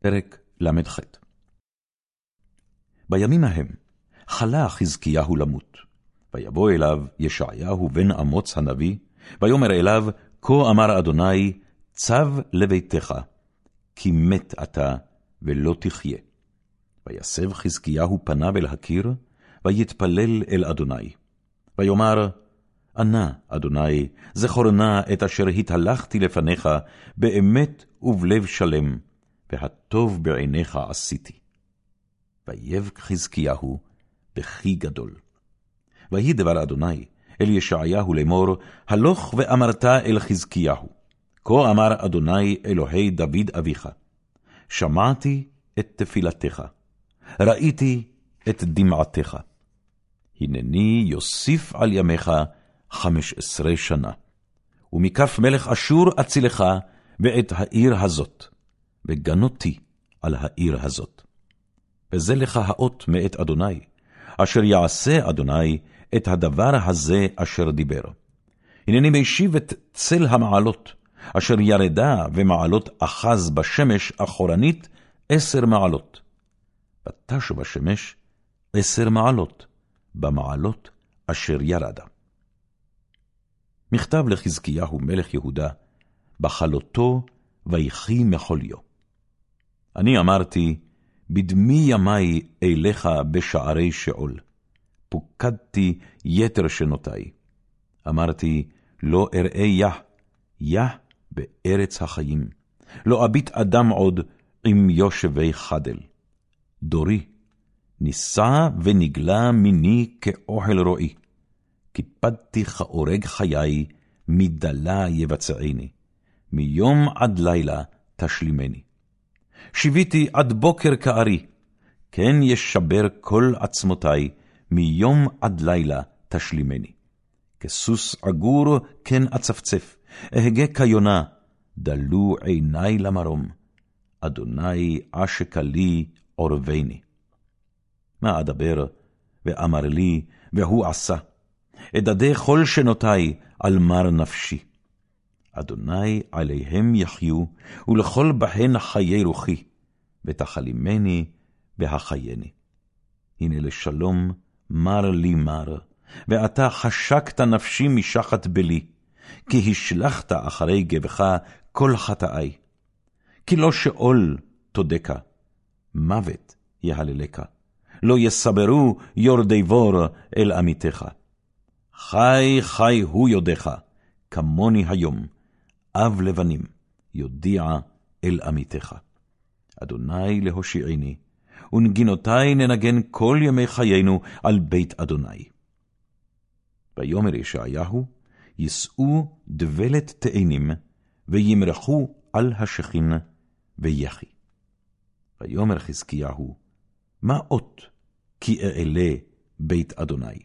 פרק ל"ח בימים ההם חלה חזקיהו למות, ויבוא אליו ישעיהו בן אמוץ הנביא, ויאמר אליו, כה אמר אדוני, צב לביתך, כי מת אתה, ולא תחיה. ויסב חזקיהו פניו אל הקיר, ויתפלל אל אדוני. ויאמר, ענה, אדוני, זכור נא את אשר התהלכתי לפניך, באמת ובלב שלם, והטוב בעיניך עשיתי. ויבק חזקיהו בכי גדול. ויהי דבר אדוני אל ישעיהו לאמור, הלוך ואמרת אל חזקיהו, כה אמר אדוני אלוהי דוד אביך, שמעתי את תפילתך, ראיתי את דמעתך. הנני יוסיף על ימיך חמש עשרה שנה, ומכף מלך אשור אצילך ואת העיר הזאת, וגנותי על העיר הזאת. וזה לך האות מאת אדוני, אשר יעשה אדוני את הדבר הזה אשר דיבר. הנני משיב את צל המעלות, אשר ירדה ומעלות אחז בשמש אחורנית עשר מעלות. ותשו בשמש עשר מעלות, במעלות אשר ירדה. מכתב לחזקיהו מלך יהודה, בחלותו ויחי מחוליו. אני אמרתי, בדמי ימי אליך בשערי שאול. פוקדתי יתר שנותי. אמרתי, לא אראה יה, יה בארץ החיים. לא אביט אדם עוד עם יושבי חדל. דורי, נישא ונגלה מיני כאוהל רועי. קיפדתי כאורג חיי, מדלה יבצעני. מיום עד לילה תשלימני. שיוויתי עד בוקר כארי, כן ישבר כל עצמותי, מיום עד לילה תשלימני. כסוס עגור כן אצפצף, אהגה כיונה, דלו עיני למרום. אדוני עשקה לי עורבני. מה אדבר, ואמר לי, והוא עשה. אדדה כל שנותי על מר נפשי. אדוני עליהם יחיו, ולכל בהן חיי רוחי, ותחלימני והחייני. הנה לשלום מר לי מר, ואתה חשקת נפשי משחת בלי, כי השלכת אחרי גבך כל חטאי. כי לא שאול תודקה, מוות יהללך, לא יסברו יורדי בור אל עמיתך. חי חי הוא יודך, כמוני היום, אב לבנים, יודיע אל עמיתך. אדוני להושיעני, ונגינותי ננגן כל ימי חיינו על בית אדוני. ויאמר ישעיהו, יישאו דבלת תאנים, וימרחו על השכין, ויחי. ויאמר חזקיהו, מה אות כי אעלה בית אדוני?